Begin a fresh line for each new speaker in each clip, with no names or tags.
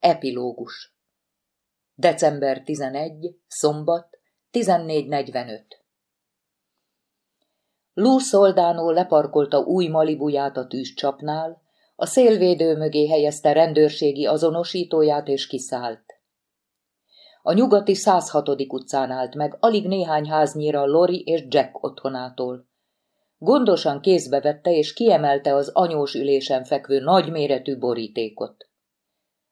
Epilógus December 11, szombat, 14.45 Lou Soldano leparkolta új malibuját a tűzcsapnál, a szélvédő mögé helyezte rendőrségi azonosítóját és kiszállt. A nyugati 106. utcán állt meg, alig néhány háznyira Lori és Jack otthonától. Gondosan kézbe vette és kiemelte az anyós ülésen fekvő nagyméretű borítékot.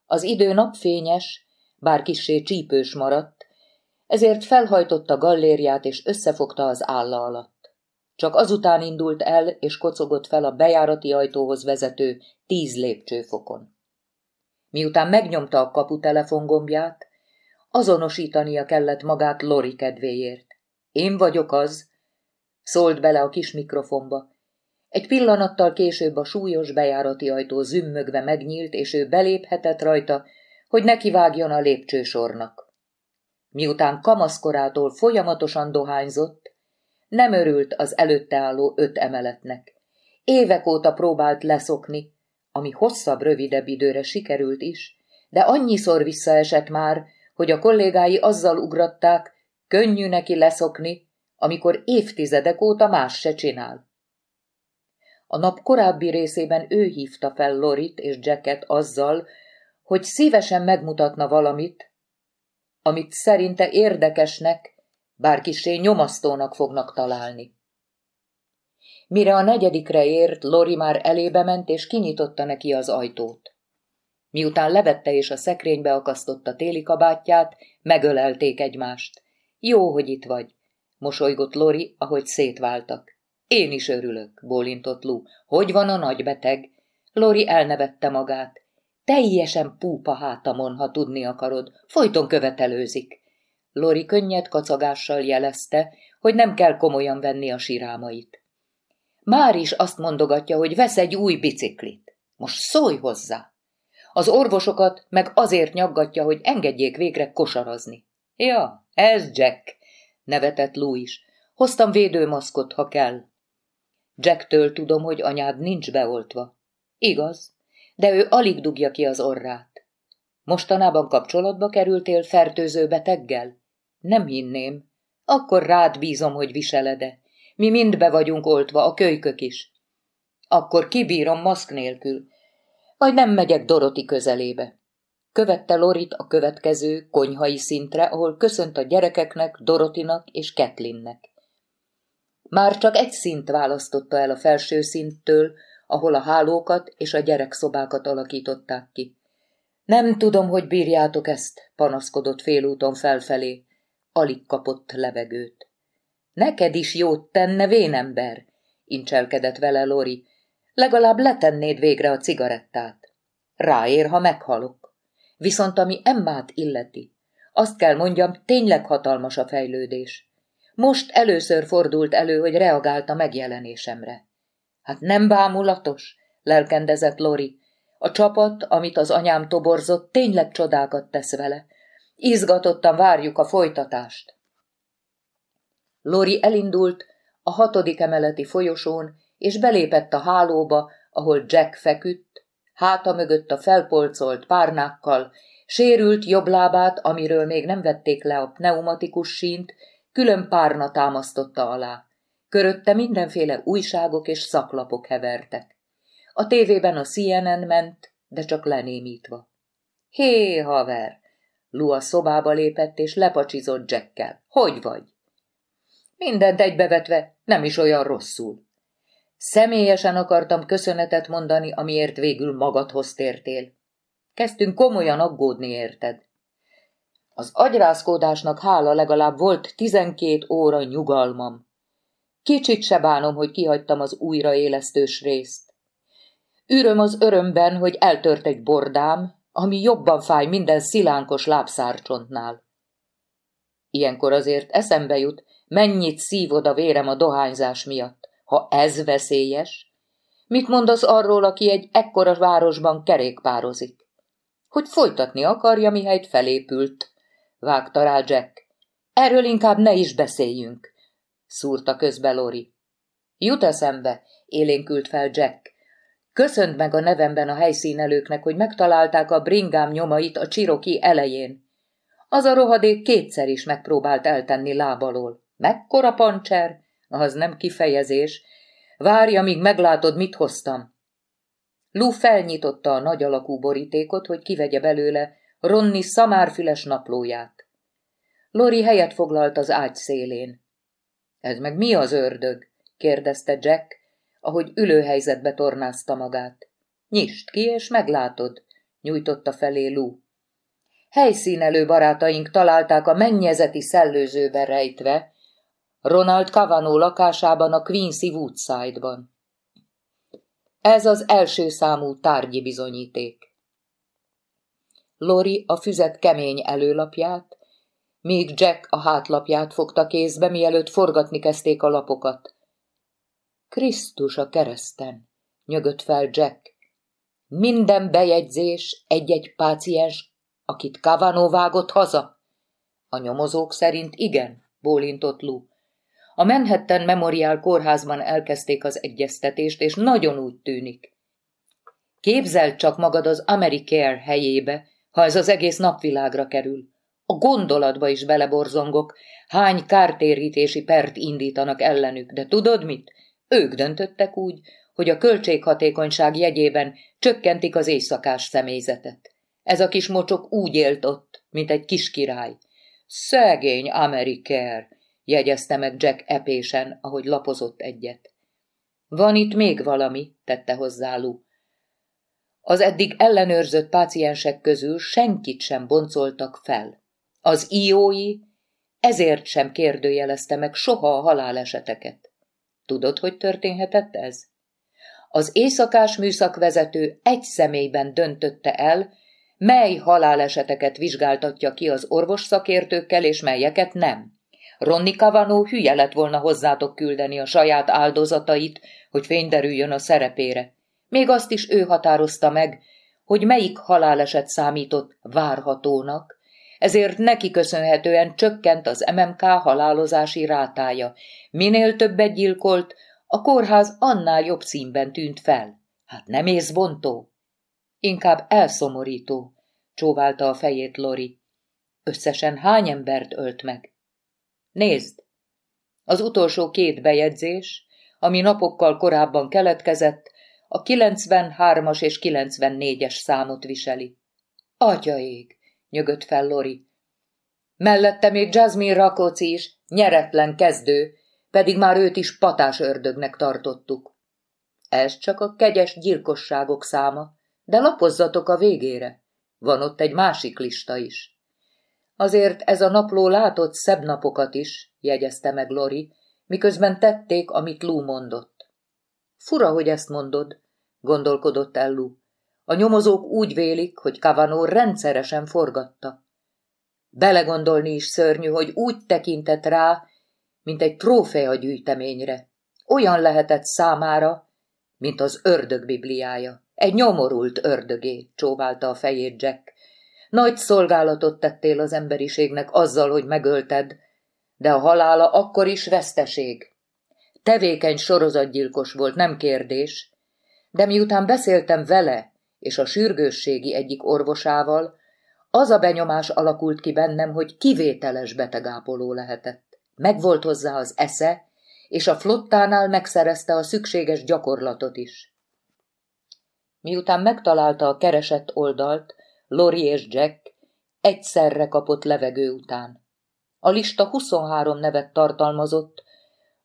Az idő napfényes, bár kissé csípős maradt, ezért felhajtotta gallériát és összefogta az álla alatt. Csak azután indult el és kocogott fel a bejárati ajtóhoz vezető tíz lépcsőfokon. Miután megnyomta a kapu telefongombját, azonosítania kellett magát Lori kedvéért. Én vagyok az, szólt bele a kis mikrofonba. Egy pillanattal később a súlyos bejárati ajtó zümmögve megnyílt, és ő beléphetett rajta, hogy nekivágjon a lépcsősornak. Miután kamaszkorától folyamatosan dohányzott, nem örült az előtte álló öt emeletnek. Évek óta próbált leszokni, ami hosszabb, rövidebb időre sikerült is, de annyiszor visszaesett már, hogy a kollégái azzal ugratták, könnyű neki leszokni, amikor évtizedek óta más se csinál. A nap korábbi részében ő hívta fel Lorit és Jacket azzal, hogy szívesen megmutatna valamit, amit szerinte érdekesnek, bár kisé nyomasztónak fognak találni. Mire a negyedikre ért, Lori már elébe ment, és kinyitotta neki az ajtót. Miután levette és a szekrénybe akasztotta téli kabátját, megölelték egymást. Jó, hogy itt vagy, mosolygott Lori, ahogy szétváltak. Én is örülök, bólintott Lou. Hogy van a nagy beteg? Lori elnevette magát. Teljesen púpa hátamon, ha tudni akarod. Folyton követelőzik. Lori könnyed kacagással jelezte, hogy nem kell komolyan venni a sirámait. Már is azt mondogatja, hogy vesz egy új biciklit. Most szólj hozzá! Az orvosokat meg azért nyaggatja, hogy engedjék végre kosarazni. Ja, ez Jack, nevetett Louis. Hoztam védőmaszkot, ha kell. Jacktől tudom, hogy anyád nincs beoltva. Igaz, de ő alig dugja ki az orrát. Mostanában kapcsolatba kerültél fertőző beteggel? Nem hinném. Akkor rád bízom, hogy viselede. Mi mind be vagyunk oltva, a kölykök is. Akkor kibírom maszk nélkül, vagy nem megyek Doroti közelébe. Követte Lorit a következő konyhai szintre, ahol köszönt a gyerekeknek, Dorotinak és Ketlinnek. Már csak egy szint választotta el a felső szinttől, ahol a hálókat és a gyerekszobákat alakították ki. Nem tudom, hogy bírjátok ezt, panaszkodott félúton felfelé. Alig kapott levegőt. Neked is jót tenne, vénember, incselkedett vele Lori, Legalább letennéd végre a cigarettát. Ráér, ha meghalok. Viszont ami Emmát illeti, azt kell mondjam, tényleg hatalmas a fejlődés. Most először fordult elő, hogy reagált a megjelenésemre. Hát nem bámulatos, lelkendezett Lori. A csapat, amit az anyám toborzott, tényleg csodákat tesz vele. Izgatottan várjuk a folytatást. Lori elindult a hatodik emeleti folyosón, és belépett a hálóba, ahol Jack feküdt, háta mögött a felpolcolt párnákkal, sérült jobb lábát, amiről még nem vették le a pneumatikus sínt, külön párna támasztotta alá. Körötte mindenféle újságok és szaklapok hevertek. A tévében a CNN ment, de csak lenémítva. Hé, haver! Lua szobába lépett és lepacsizott Jackkel. Hogy vagy? Mindent egybevetve, nem is olyan rosszul. Személyesen akartam köszönetet mondani, amiért végül magadhoz tértél. Kezdtünk komolyan aggódni érted. Az agyrázkódásnak hála legalább volt tizenkét óra nyugalmam. Kicsit se bánom, hogy kihagytam az újraélesztős részt. Üröm az örömben, hogy eltört egy bordám, ami jobban fáj minden szilánkos lábszárcsontnál. Ilyenkor azért eszembe jut, mennyit szívod a vérem a dohányzás miatt ha ez veszélyes? Mit mondasz arról, aki egy ekkora városban kerékpározik? Hogy folytatni akarja, mihelyt felépült, vágta rá Jack. Erről inkább ne is beszéljünk, szúrta közbe Lori. Jut eszembe, élénkült fel Jack. Köszönt meg a nevemben a helyszínelőknek, hogy megtalálták a bringám nyomait a csiroki elején. Az a rohadék kétszer is megpróbált eltenni lábalól. Mekkora pancser? Az nem kifejezés. Várja, míg meglátod, mit hoztam. Lou felnyitotta a nagy alakú borítékot, hogy kivegye belőle Ronni szamárfüles naplóját. Lori helyet foglalt az ágy szélén. Ez meg mi az ördög? kérdezte Jack, ahogy ülőhelyzetbe tornázta magát. Nyisd ki, és meglátod, nyújtotta felé Lou. Helyszínelő barátaink találták a mennyezeti szellőzőbe rejtve, Ronald Cavano lakásában a Quincy Woodside-ban. Ez az első számú tárgyi bizonyíték. Lori a füzet kemény előlapját, míg Jack a hátlapját fogta kézbe, mielőtt forgatni kezdték a lapokat. Krisztus a kereszten, nyögött fel Jack. Minden bejegyzés egy-egy páciens, akit Cavano vágott haza? A nyomozók szerint igen, bólintott Lou. A Manhattan Memorial kórházban elkezdték az egyeztetést, és nagyon úgy tűnik. Képzeld csak magad az Americare helyébe, ha ez az egész napvilágra kerül. A gondolatba is beleborzongok, hány kártérítési pert indítanak ellenük, de tudod mit? Ők döntöttek úgy, hogy a költséghatékonyság jegyében csökkentik az éjszakás személyzetet. Ez a kis mocsok úgy élt ott, mint egy kis király. Szegény Ameriker, jegyezte meg Jack epésen, ahogy lapozott egyet. Van itt még valami, tette hozzá Lou. Az eddig ellenőrzött páciensek közül senkit sem boncoltak fel. Az iói ezért sem kérdőjelezte meg soha a haláleseteket. Tudod, hogy történhetett ez? Az éjszakás műszakvezető egy személyben döntötte el, mely haláleseteket vizsgáltatja ki az orvos szakértőkkel, és melyeket nem. Ronni Cavano hülye lett volna hozzátok küldeni a saját áldozatait, hogy fényderüljön a szerepére. Még azt is ő határozta meg, hogy melyik haláleset számított várhatónak, ezért neki köszönhetően csökkent az MMK halálozási rátája. Minél többet gyilkolt, a kórház annál jobb színben tűnt fel. Hát nem észbontó? Inkább elszomorító, csóválta a fejét Lori. Összesen hány embert ölt meg? Nézd! Az utolsó két bejegyzés, ami napokkal korábban keletkezett, a 93-as és 94-es számot viseli. Atyaég, nyögött fel Lori. Mellette még Jasmine Rakóci is, nyeretlen kezdő, pedig már őt is patás ördögnek tartottuk. Ez csak a kegyes gyilkosságok száma, de lapozzatok a végére. Van ott egy másik lista is. Azért ez a napló látott szebb napokat is, jegyezte meg Lori, miközben tették, amit Lou mondott. Fura, hogy ezt mondod, gondolkodott el Lou. A nyomozók úgy vélik, hogy Cavano rendszeresen forgatta. Belegondolni is szörnyű, hogy úgy tekintett rá, mint egy trófea gyűjteményre. Olyan lehetett számára, mint az ördög bibliája. Egy nyomorult ördögé, csóválta a fejét Jack. Nagy szolgálatot tettél az emberiségnek azzal, hogy megölted, de a halála akkor is veszteség. Tevékeny sorozatgyilkos volt, nem kérdés, de miután beszéltem vele és a sürgősségi egyik orvosával, az a benyomás alakult ki bennem, hogy kivételes betegápoló lehetett. Megvolt hozzá az esze, és a flottánál megszerezte a szükséges gyakorlatot is. Miután megtalálta a keresett oldalt, Lori és Jack egyszerre kapott levegő után. A lista 23 nevet tartalmazott,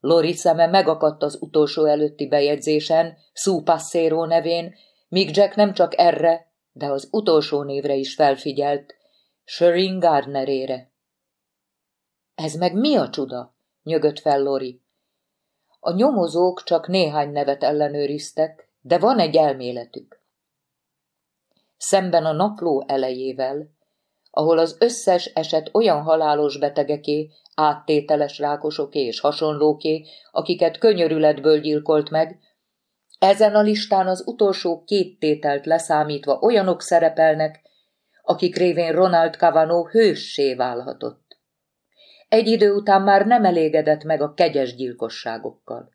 Lori szeme megakadt az utolsó előtti bejegyzésen, Sue Passero nevén, míg Jack nem csak erre, de az utolsó névre is felfigyelt, Sherin Gardnerére. Ez meg mi a csuda? nyögött fel Lori. A nyomozók csak néhány nevet ellenőriztek, de van egy elméletük. Szemben a napló elejével, ahol az összes eset olyan halálos betegeké, áttételes rákosoké és hasonlóké, akiket könyörületből gyilkolt meg, ezen a listán az utolsó két tételt leszámítva olyanok szerepelnek, akik révén Ronald Cavano hőssé válhatott. Egy idő után már nem elégedett meg a kegyes gyilkosságokkal.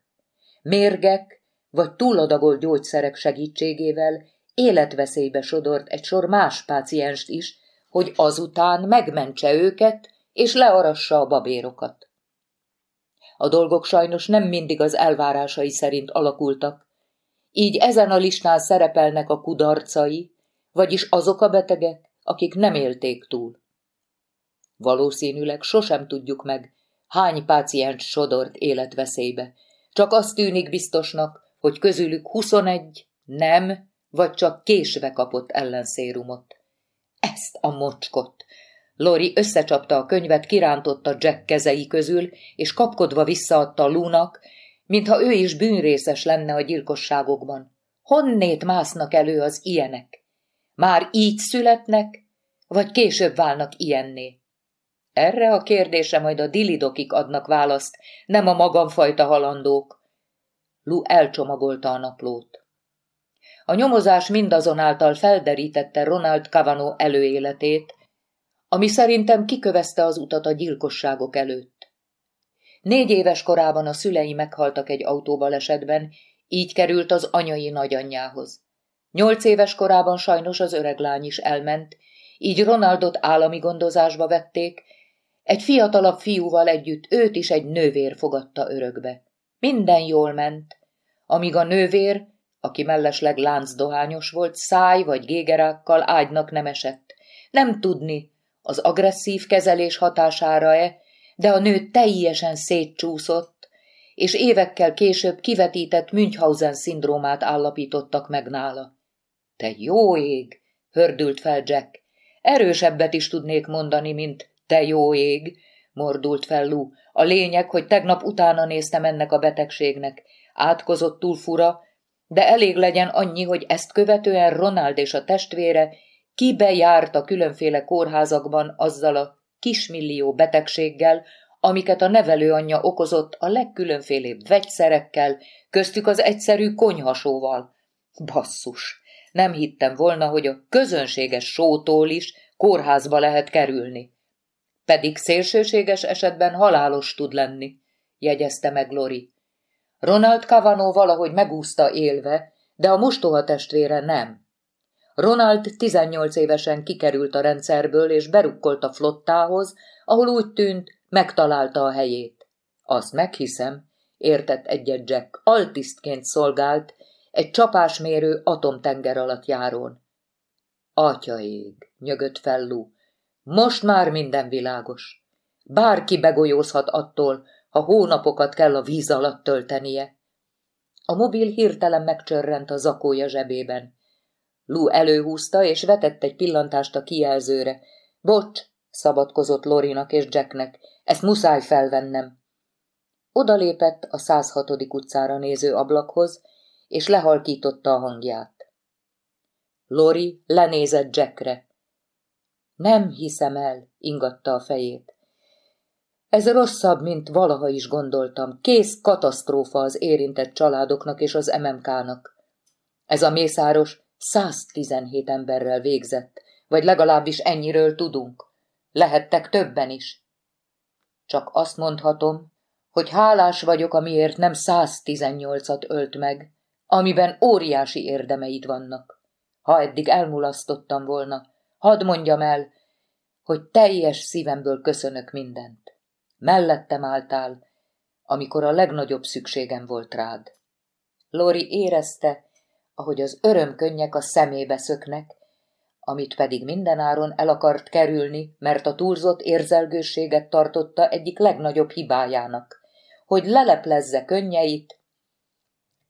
Mérgek vagy túladagolt gyógyszerek segítségével életveszélybe sodort egy sor más pácienst is, hogy azután megmentse őket és learassa a babérokat. A dolgok sajnos nem mindig az elvárásai szerint alakultak, így ezen a listán szerepelnek a kudarcai, vagyis azok a betegek, akik nem élték túl. Valószínűleg sosem tudjuk meg, hány páciens sodort életveszélybe. Csak azt tűnik biztosnak, hogy közülük 21 nem, vagy csak késve kapott ellenszérumot. Ezt a mocskot! Lori összecsapta a könyvet, kirántotta Jack kezei közül, és kapkodva visszaadta Lunak, mintha ő is bűnrészes lenne a gyilkosságokban. Honnét másznak elő az ilyenek? Már így születnek, vagy később válnak ilyenné? Erre a kérdése majd a dilidokik adnak választ, nem a magamfajta halandók. Lu elcsomagolta a naplót. A nyomozás mindazonáltal felderítette Ronald Cavano előéletét, ami szerintem kikövezte az utat a gyilkosságok előtt. Négy éves korában a szülei meghaltak egy autóbalesetben, így került az anyai nagyanyjához. Nyolc éves korában sajnos az öreg lány is elment, így Ronaldot állami gondozásba vették, egy fiatalabb fiúval együtt őt is egy nővér fogadta örökbe. Minden jól ment, amíg a nővér, aki mellesleg láncdohányos volt, száj vagy gégerákkal ágynak nem esett. Nem tudni, az agresszív kezelés hatására-e, de a nő teljesen szétcsúszott, és évekkel később kivetített Münchhausen-szindrómát állapítottak meg nála. Te jó ég! hördült fel Jack. Erősebbet is tudnék mondani, mint te jó ég, mordult fel Lou. A lényeg, hogy tegnap utána néztem ennek a betegségnek. Átkozott túl fura, de elég legyen annyi, hogy ezt követően Ronald és a testvére kibe járt a különféle kórházakban azzal a kismillió betegséggel, amiket a nevelőanyja okozott a legkülönfélébb vegyszerekkel, köztük az egyszerű konyhasóval. Basszus! Nem hittem volna, hogy a közönséges sótól is kórházba lehet kerülni. Pedig szélsőséges esetben halálos tud lenni, jegyezte meg Lori. Ronald Cavano valahogy megúszta élve, de a mostoha testvére nem. Ronald 18 évesen kikerült a rendszerből, és berukkolt a flottához, ahol úgy tűnt, megtalálta a helyét. Azt meghiszem, értett egyet Jack, altisztként szolgált, egy csapásmérő atomtenger alatt járón. Atyaég, nyögött fel. Most már minden világos. Bárki begolyózhat attól, ha hónapokat kell a víz alatt töltenie. A mobil hirtelen megcsörrent a zakója zsebében. Lou előhúzta, és vetett egy pillantást a kijelzőre. Bocs, szabadkozott Lorinak és Jacknek, ezt muszáj felvennem. Odalépett a 106. utcára néző ablakhoz, és lehalkította a hangját. Lori lenézett Jackre. Nem hiszem el, ingatta a fejét. Ez rosszabb, mint valaha is gondoltam. Kész katasztrófa az érintett családoknak és az MMK-nak. Ez a mészáros 117 emberrel végzett, vagy legalábbis ennyiről tudunk. Lehettek többen is. Csak azt mondhatom, hogy hálás vagyok, amiért nem 118-at ölt meg, amiben óriási érdemeid vannak. Ha eddig elmulasztottam volna, hadd mondjam el, hogy teljes szívemből köszönök mindent. Mellettem álltál, amikor a legnagyobb szükségem volt rád. Lori érezte, ahogy az örömkönnyek a szemébe szöknek, amit pedig mindenáron el akart kerülni, mert a túlzott érzelgőséget tartotta egyik legnagyobb hibájának, hogy leleplezze könnyeit,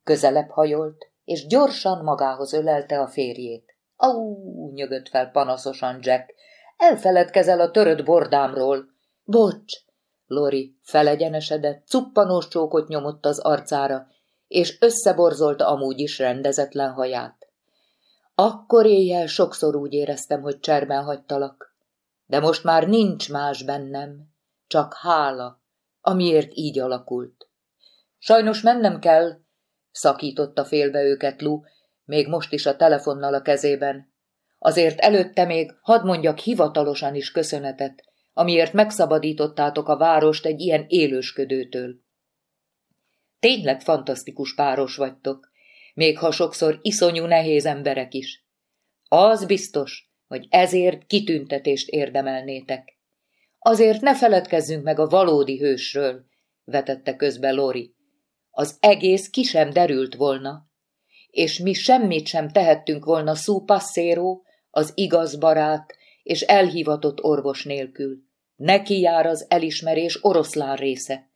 közelebb hajolt, és gyorsan magához ölelte a férjét. Au, nyögött fel panaszosan Jack, elfeledkezel a törött bordámról. Bocs, Lori felegyenesedett, cuppanós csókot nyomott az arcára, és összeborzolta amúgy is rendezetlen haját. Akkor éjjel sokszor úgy éreztem, hogy cserben hagytalak, de most már nincs más bennem, csak hála, amiért így alakult. Sajnos mennem kell, szakította félbe őket Lu, még most is a telefonnal a kezében. Azért előtte még hadd mondjak hivatalosan is köszönetet, amiért megszabadítottátok a várost egy ilyen élősködőtől. Tényleg fantasztikus páros vagytok, még ha sokszor iszonyú nehéz emberek is. Az biztos, hogy ezért kitüntetést érdemelnétek. Azért ne feledkezzünk meg a valódi hősről, vetette közbe Lori. Az egész ki sem derült volna, és mi semmit sem tehettünk volna Szú Passero, az igaz barát és elhivatott orvos nélkül. Neki jár az elismerés oroszlán része.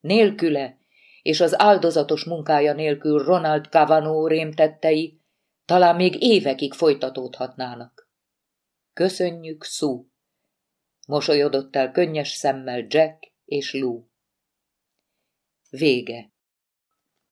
Nélküle és az áldozatos munkája nélkül Ronald Cavano rémtettei talán még évekig folytatódhatnának. Köszönjük, Szú! Mosolyodott el könnyes szemmel Jack és Lou. Vége